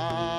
Ah.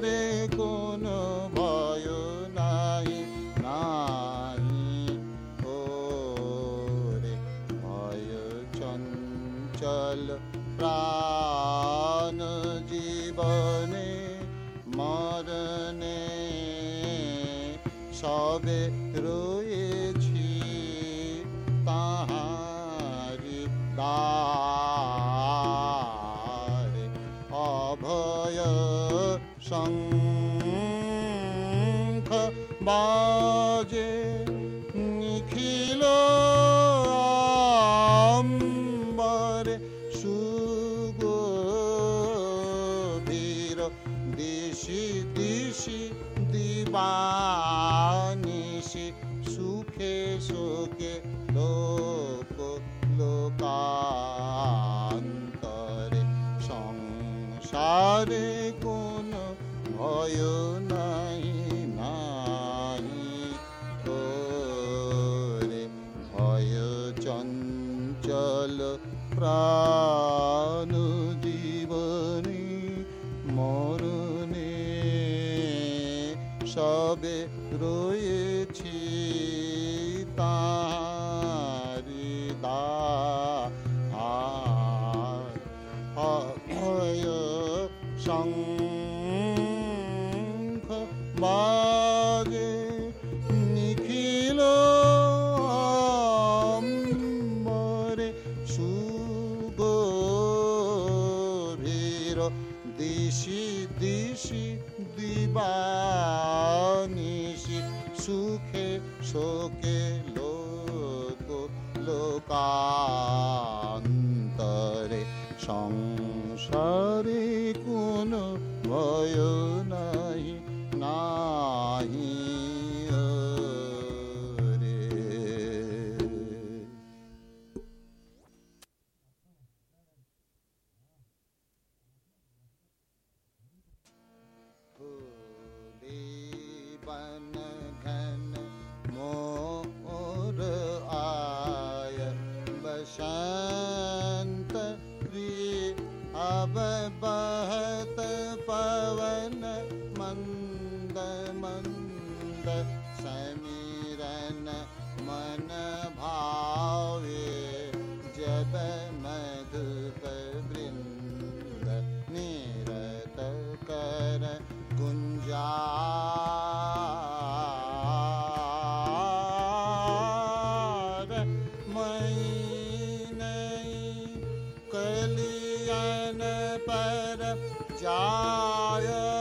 Hare शङ्ख बाजे निखिल निखिले शुभीरीशि दिशि दिशि दिवानिशि सुखे सुख जन पर जाय।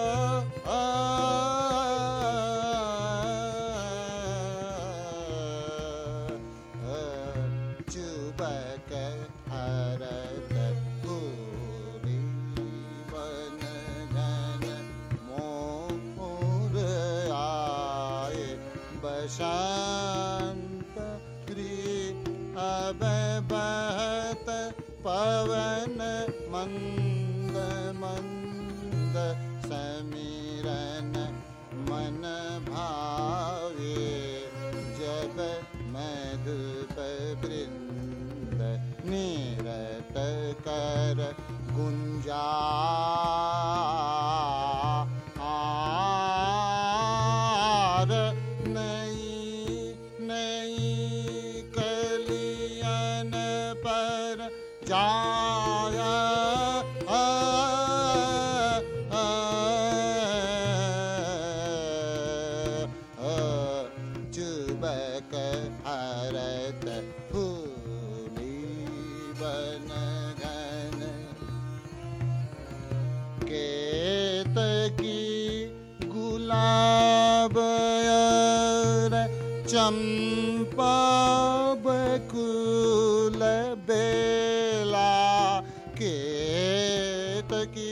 गुलाब की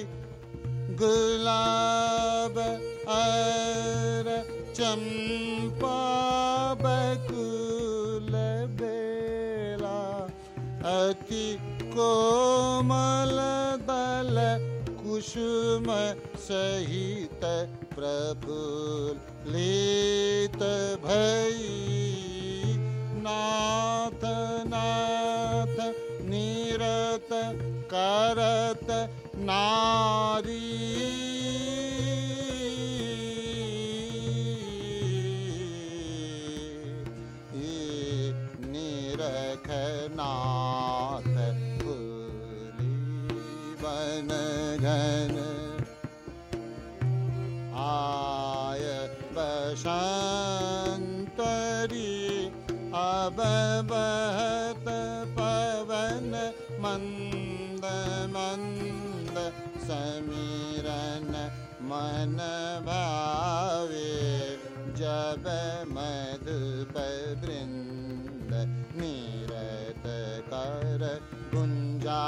गुलाब अर चंपा बकुल बेला। अति कोमल दल कुसुम सहित प्रफुल्लित भई। नाथ नाथ नीरत करत नारी मन भावे न जप निरत कर गुञ्जा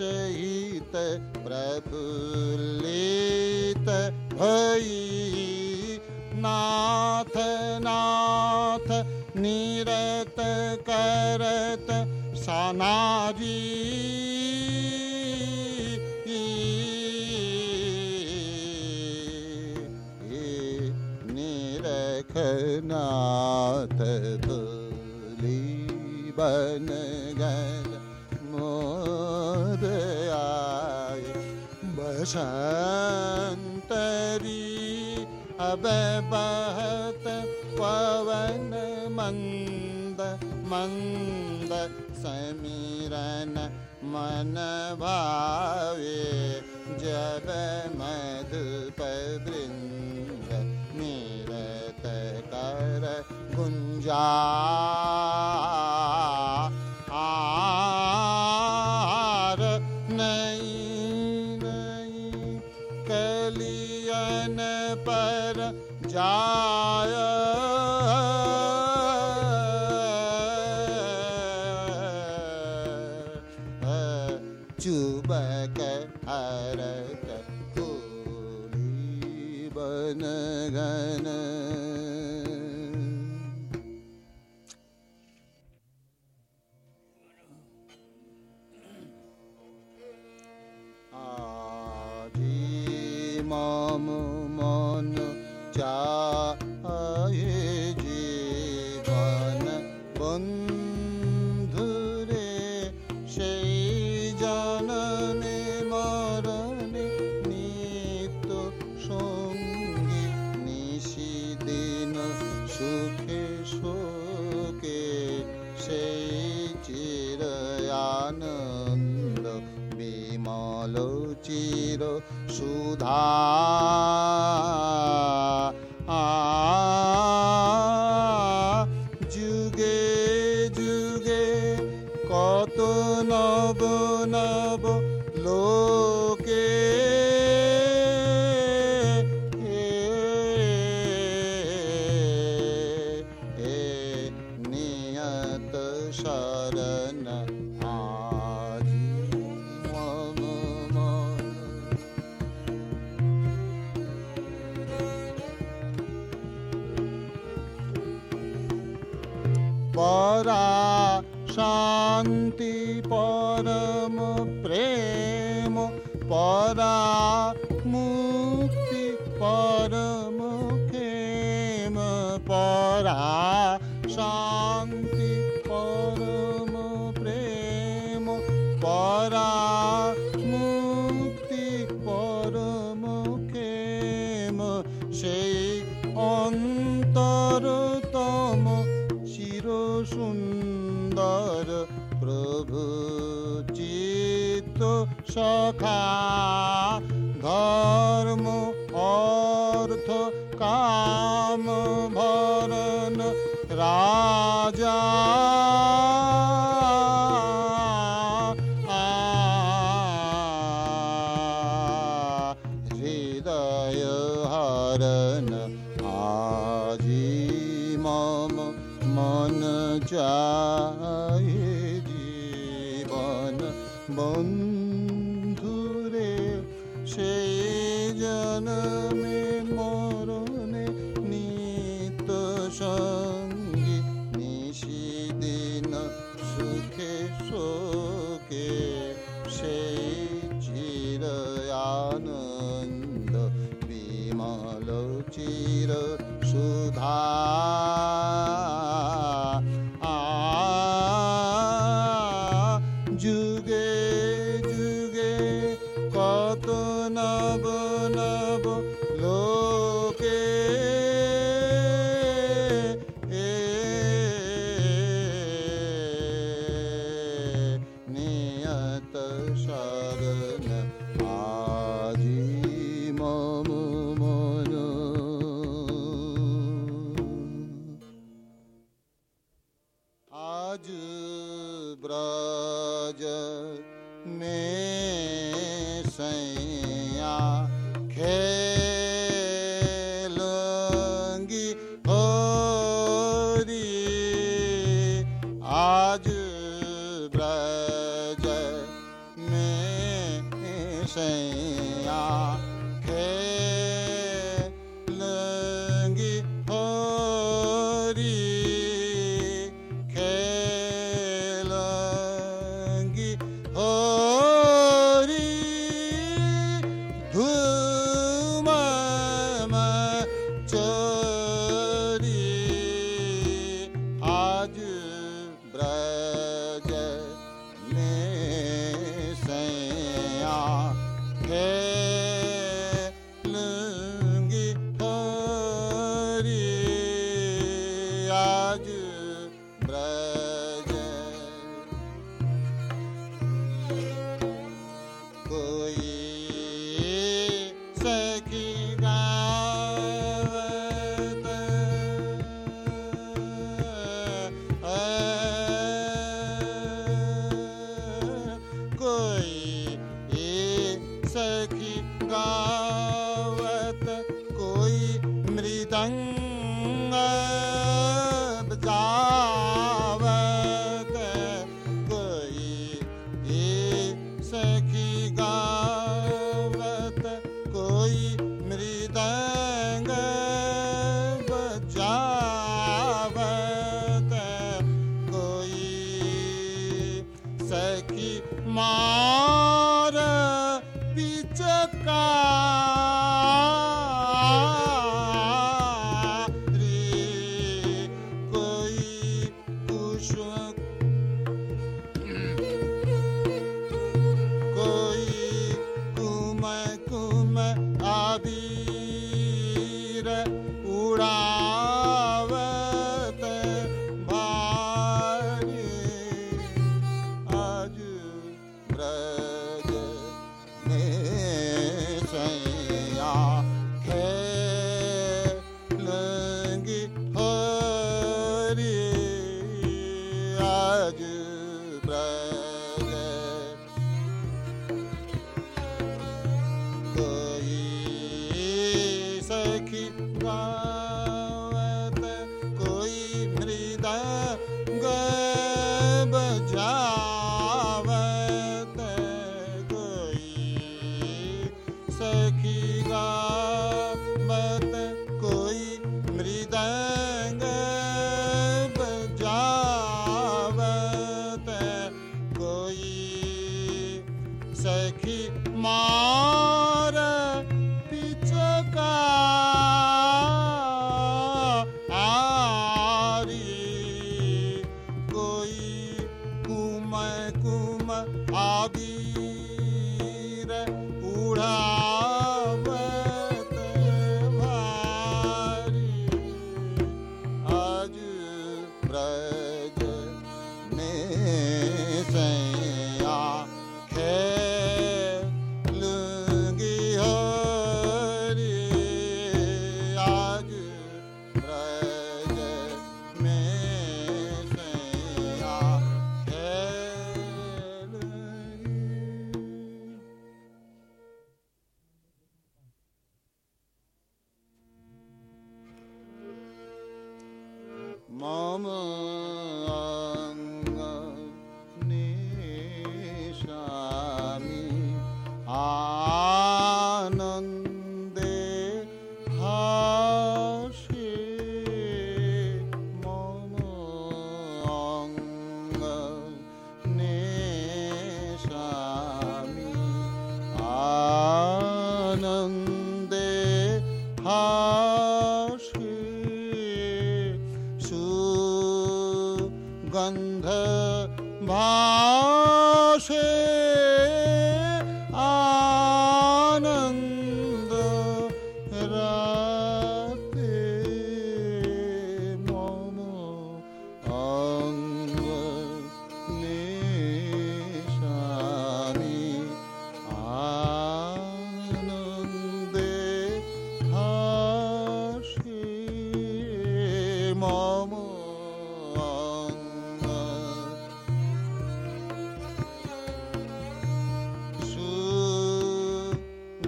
सहित Church canım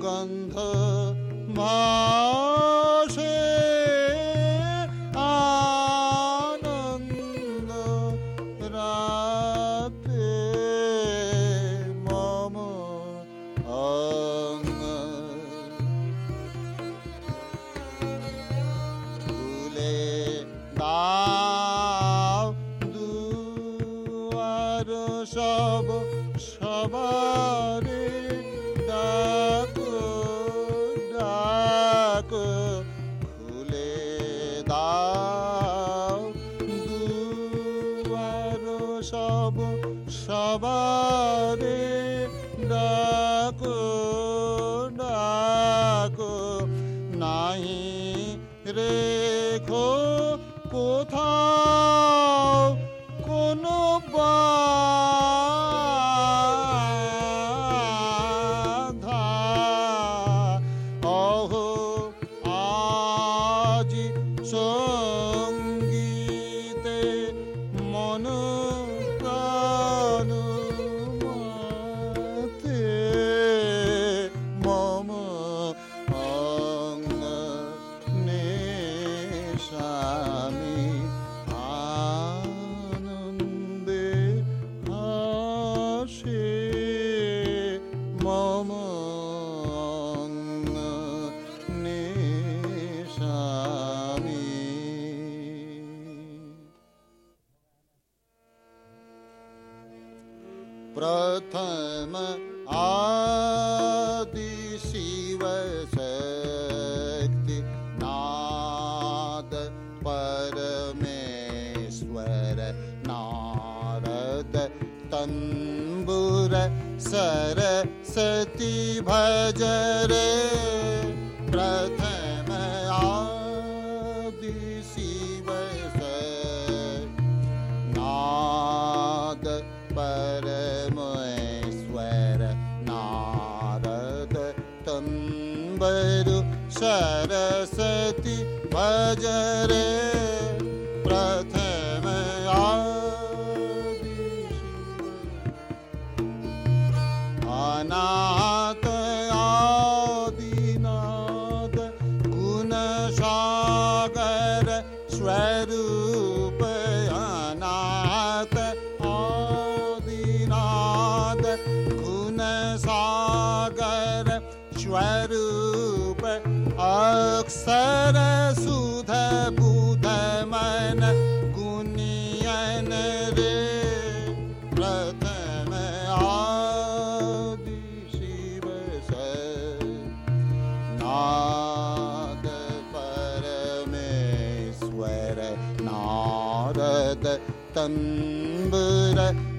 सुगन्ध मा aman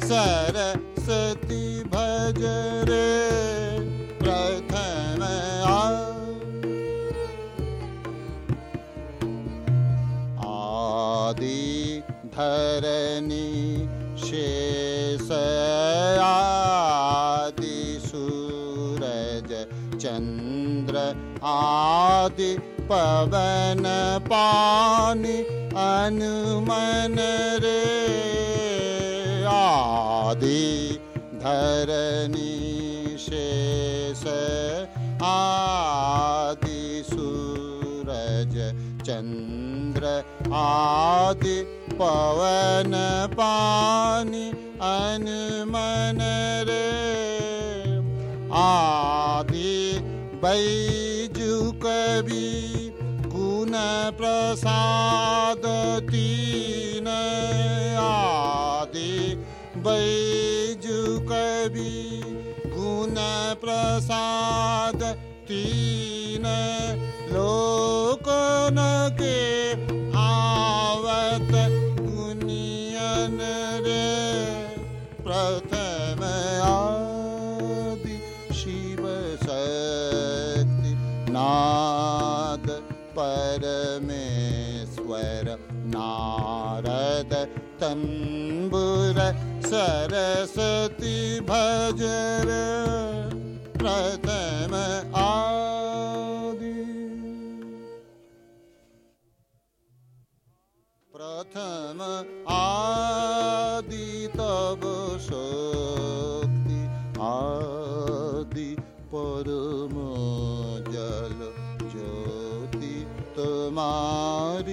सर भज रे प्रथम आदि धरणि शेषयादि सूरज चन्द्र आदि पवन पानि अनुमन आदि पवन पानि पनि अनमनरे आदि बै कवि गुण प्रसाद तीन। आदि बै कवि गुण प्रसाद तीन। नाद परमेश्वर नारद तम्बुर सरस्वती भजर प्रथम आ Hare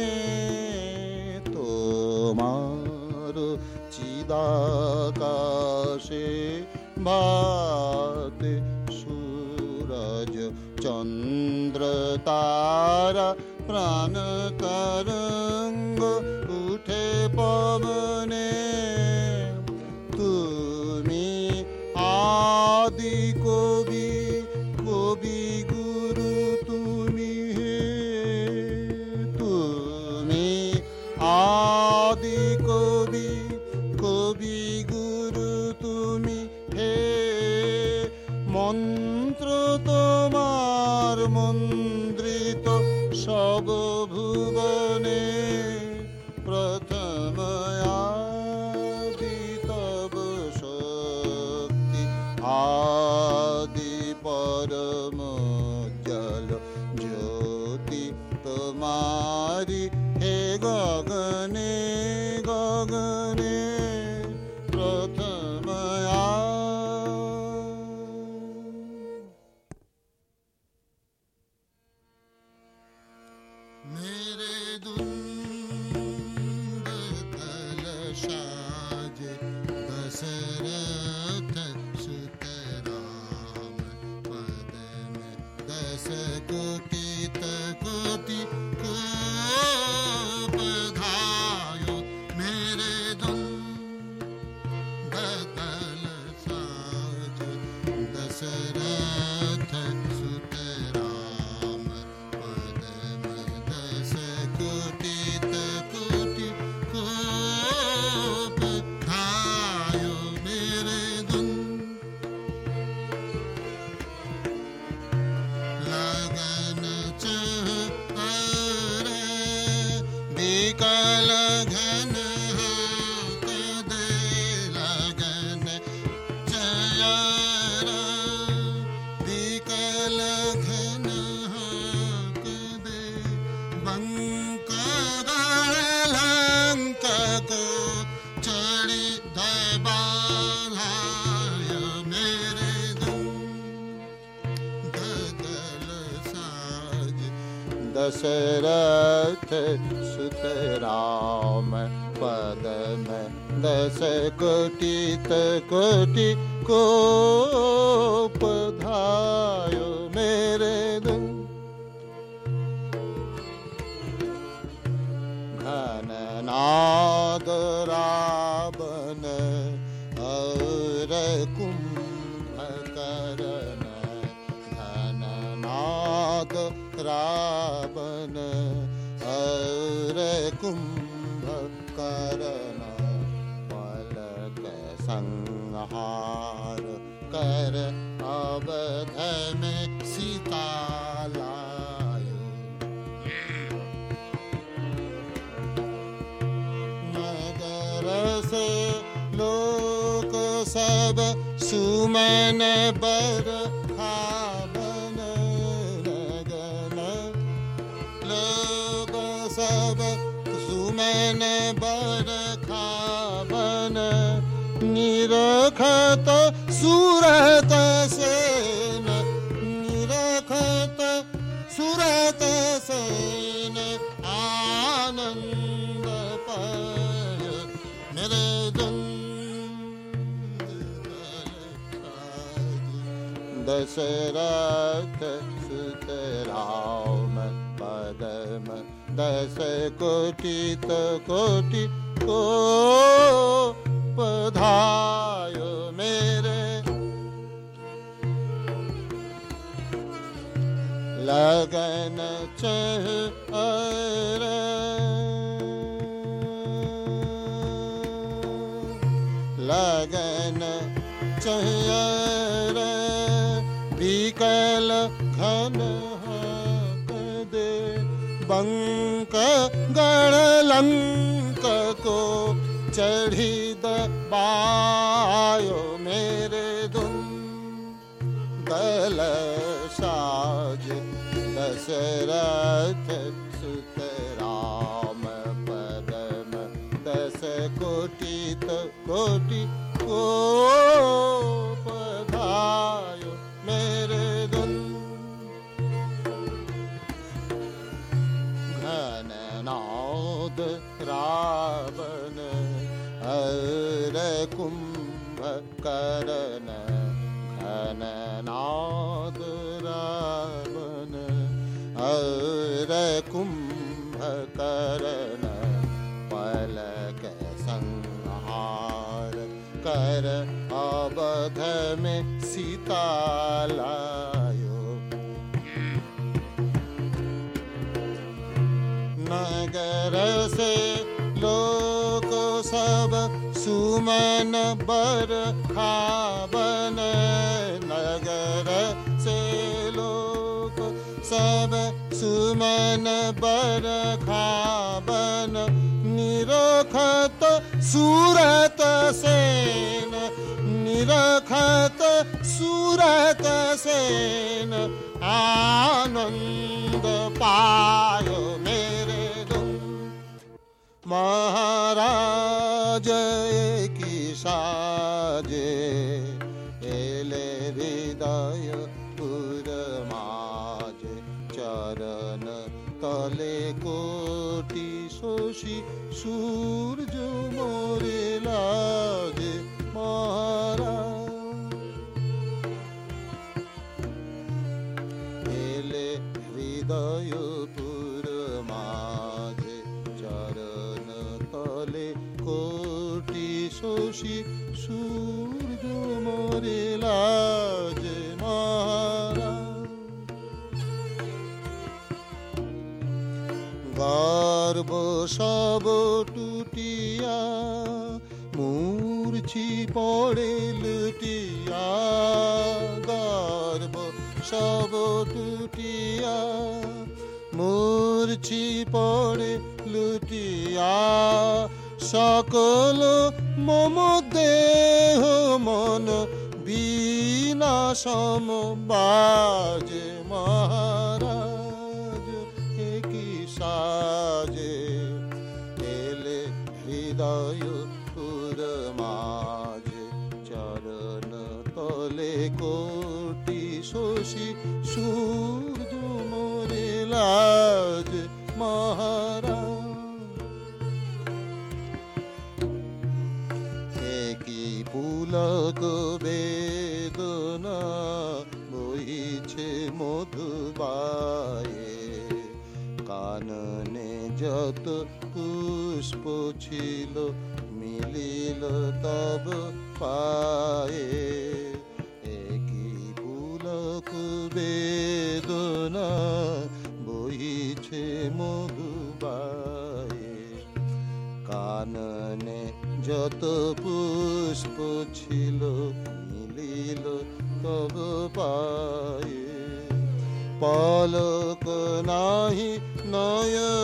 आकाशे भाति सूरज चन्द्र तारा प्राण America. दस कोटि तकोटि को पधायो मेरे संहार कर अवध में सीता लायो नगर से लोक सब सुमन बर सुरत सेन निरखत, सुरत सेन आनन्द पाय मेरे दशरथ सुत राम पदम दश कोटित कोटि को Che सुमन बर खावन नगर से लोक सब सुमन बर खावन निरखत सूरत सेन निरखत सूरत सेन आनंद पायो मेरे महाराज की साजे एले हृदय पुरमाजे चरण तले कोटि शोषी सूर्य সব টুটিয়া মূর্ছি পড়ে লুটিয়া, গর্ব সব টুটিয়া মূর্ছি পড়ে লুটিয়া। সকল মম দেহ মন বিনা সম বাজে মহারাজ। যত পুষ্প ছিল, মিলিল তব পায়ে। একই পুলক বেদনা বইছে মধুবায়ে কাননে যত পুষ্প ছিল, মিলিল তব পায়ে। পলক নাহি নয়নে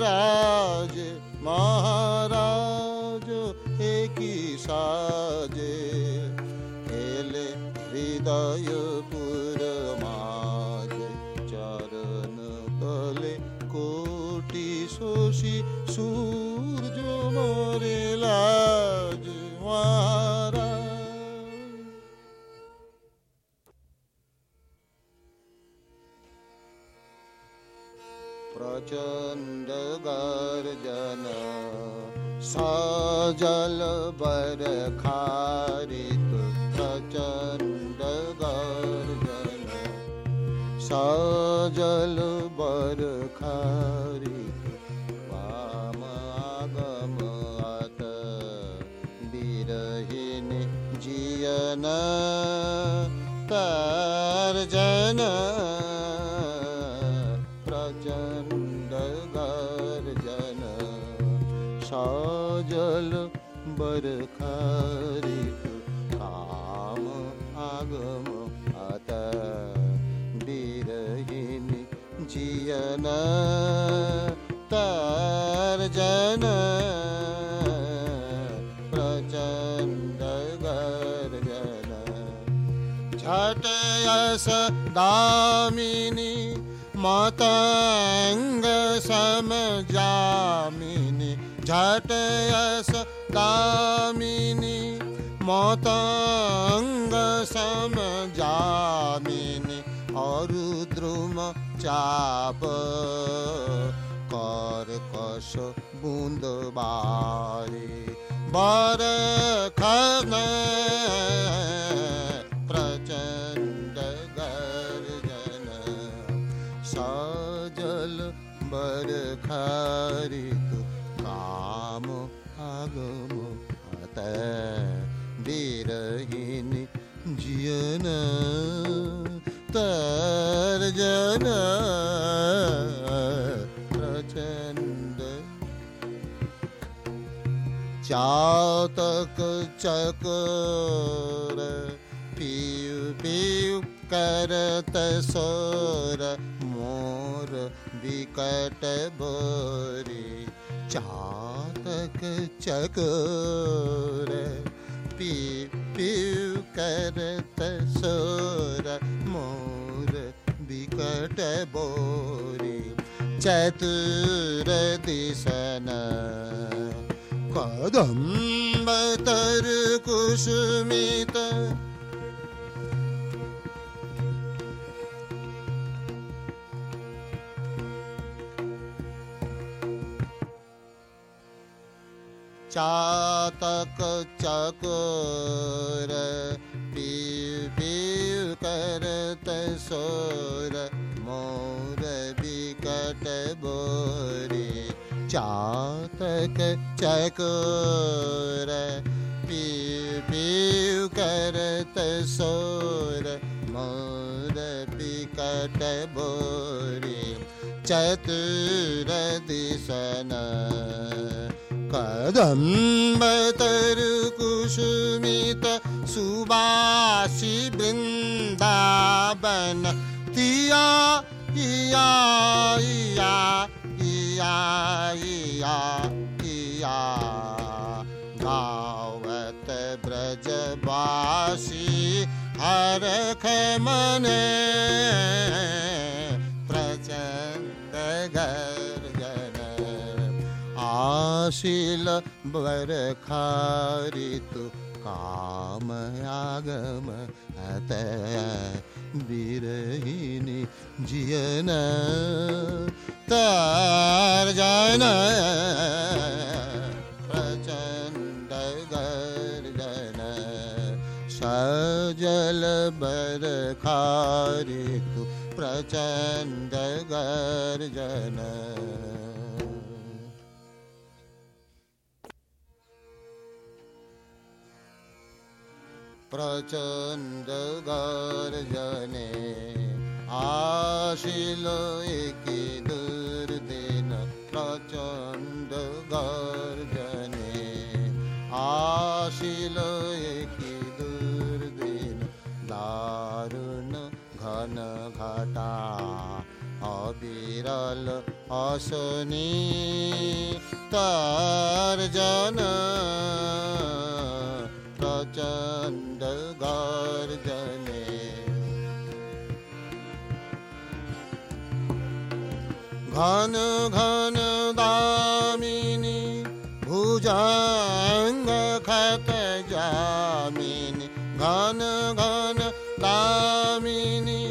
será? मतङ्ग समजामिनी झटयस दामिनी मतङ्ग समजामिनी अरुद्रुम चाप कर्कश बुन्द बारे बरखन प्रचण्ड बरखारित काम आगम अत बिरहिनी जियन तर्जन प्रचण्ड चातक चकोर पियु पियु करत सोर विकट बोरी चातक चकोर पियु करत सोर मोर विकट बोरी चतुर दिशन कदम्ब तर कुसुमित चातक चकोर पीव करत सोर मोर विकट बोरी। चातक चकोर पीव करत सोर मोर विकट बोरी। चतुर दिशन कदम्ब तरु सुबासी वृन्दावन। तिया इया इया इया इया इया। गावत ब्रजवासी हरख मने। आशील बरखारित कामयागम अत बिरहिनी जियन तर्जन प्रचण्ड गर्जन सजल बरखारित प्रचण्ड गर्जन প্রচণ্ড গর্জনে আসিল একে দুর্দিন প্রচণ্ড গর্জনে আসিল একে দুর্দিন দারুণ ঘন ঘটা অবিরল অশনি তার জন প্রচণ্ড গর্জনে ঘন ঘন দামিনী ভুজাঙ্গ খত জামিনী ঘন ঘন দামিনী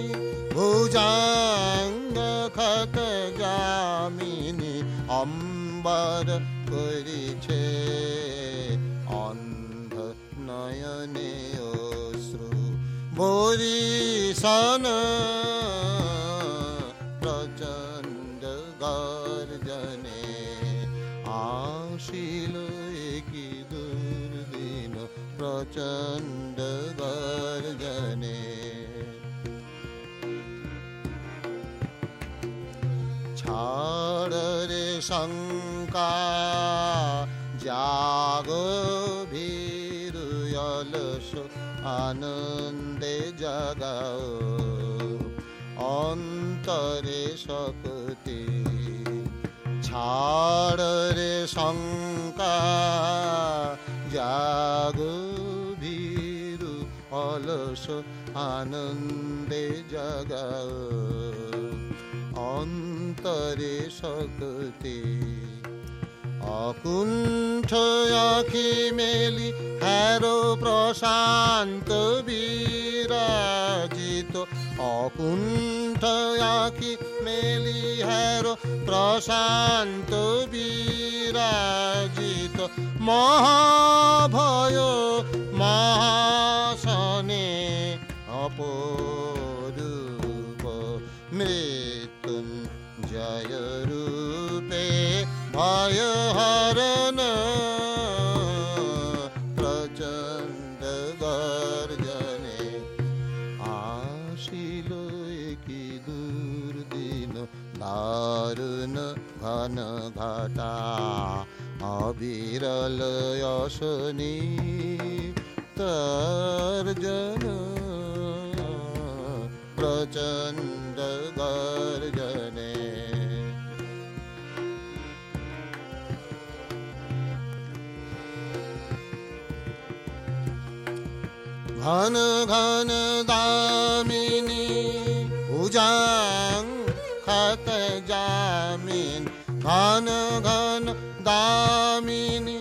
ভুজাঙ্গ খত জামিনী অম্বর বরিশন প্রচণ্ড গর্জনে আসিল কি দুর্দিন প্রচণ্ড গর্জনে ছাড় রে শঙ্কা জাগ ভীরুয়লস আনন্দে জাগাও। অন্তরে শক্তি ছাড় রে শঙ্কা জাগ ভীরু অলস আনন্দে জাগাও। অন্তরে শক্তি অকুণ্ঠ আখি মেলি হ্যারো প্রশান্ত বিরাজিত। অকুণ্ঠ আখি মেলি হ্যারো প্রশান্ত বিরাজিত। মহাভয় মহাসনে অপরূপ आय हरण प्रचण्ड गर्जने आशिल कि दुर्दिन दारुण घन घटा অবিরল অশনি তর্জন প্রচণ্ড গর্জন घन घन दामिनी उजां खत जामिन। घन घन दामिनी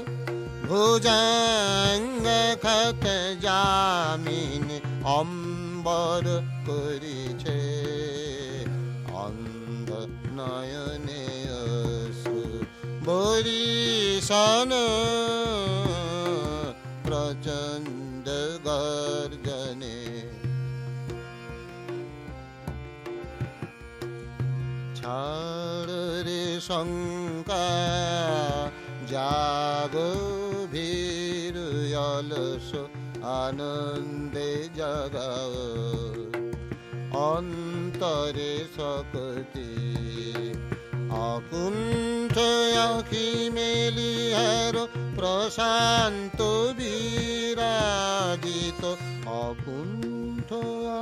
धनघन खत भुजम अम्बर परिसन আনন্দে জাগাও অন্তরে শক্তি অকুণ্ঠ আখি মেলি হের প্রশান্ত বিরাজিত অকুণ্ঠ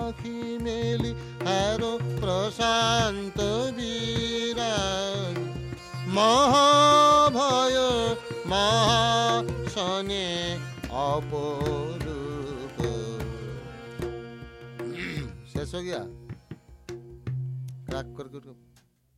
আখি মেলি হের প্রশান্ত বিরাজ মহাভয় মহাশনে অপরূপ फ्रेश हो गया? क्रैक करके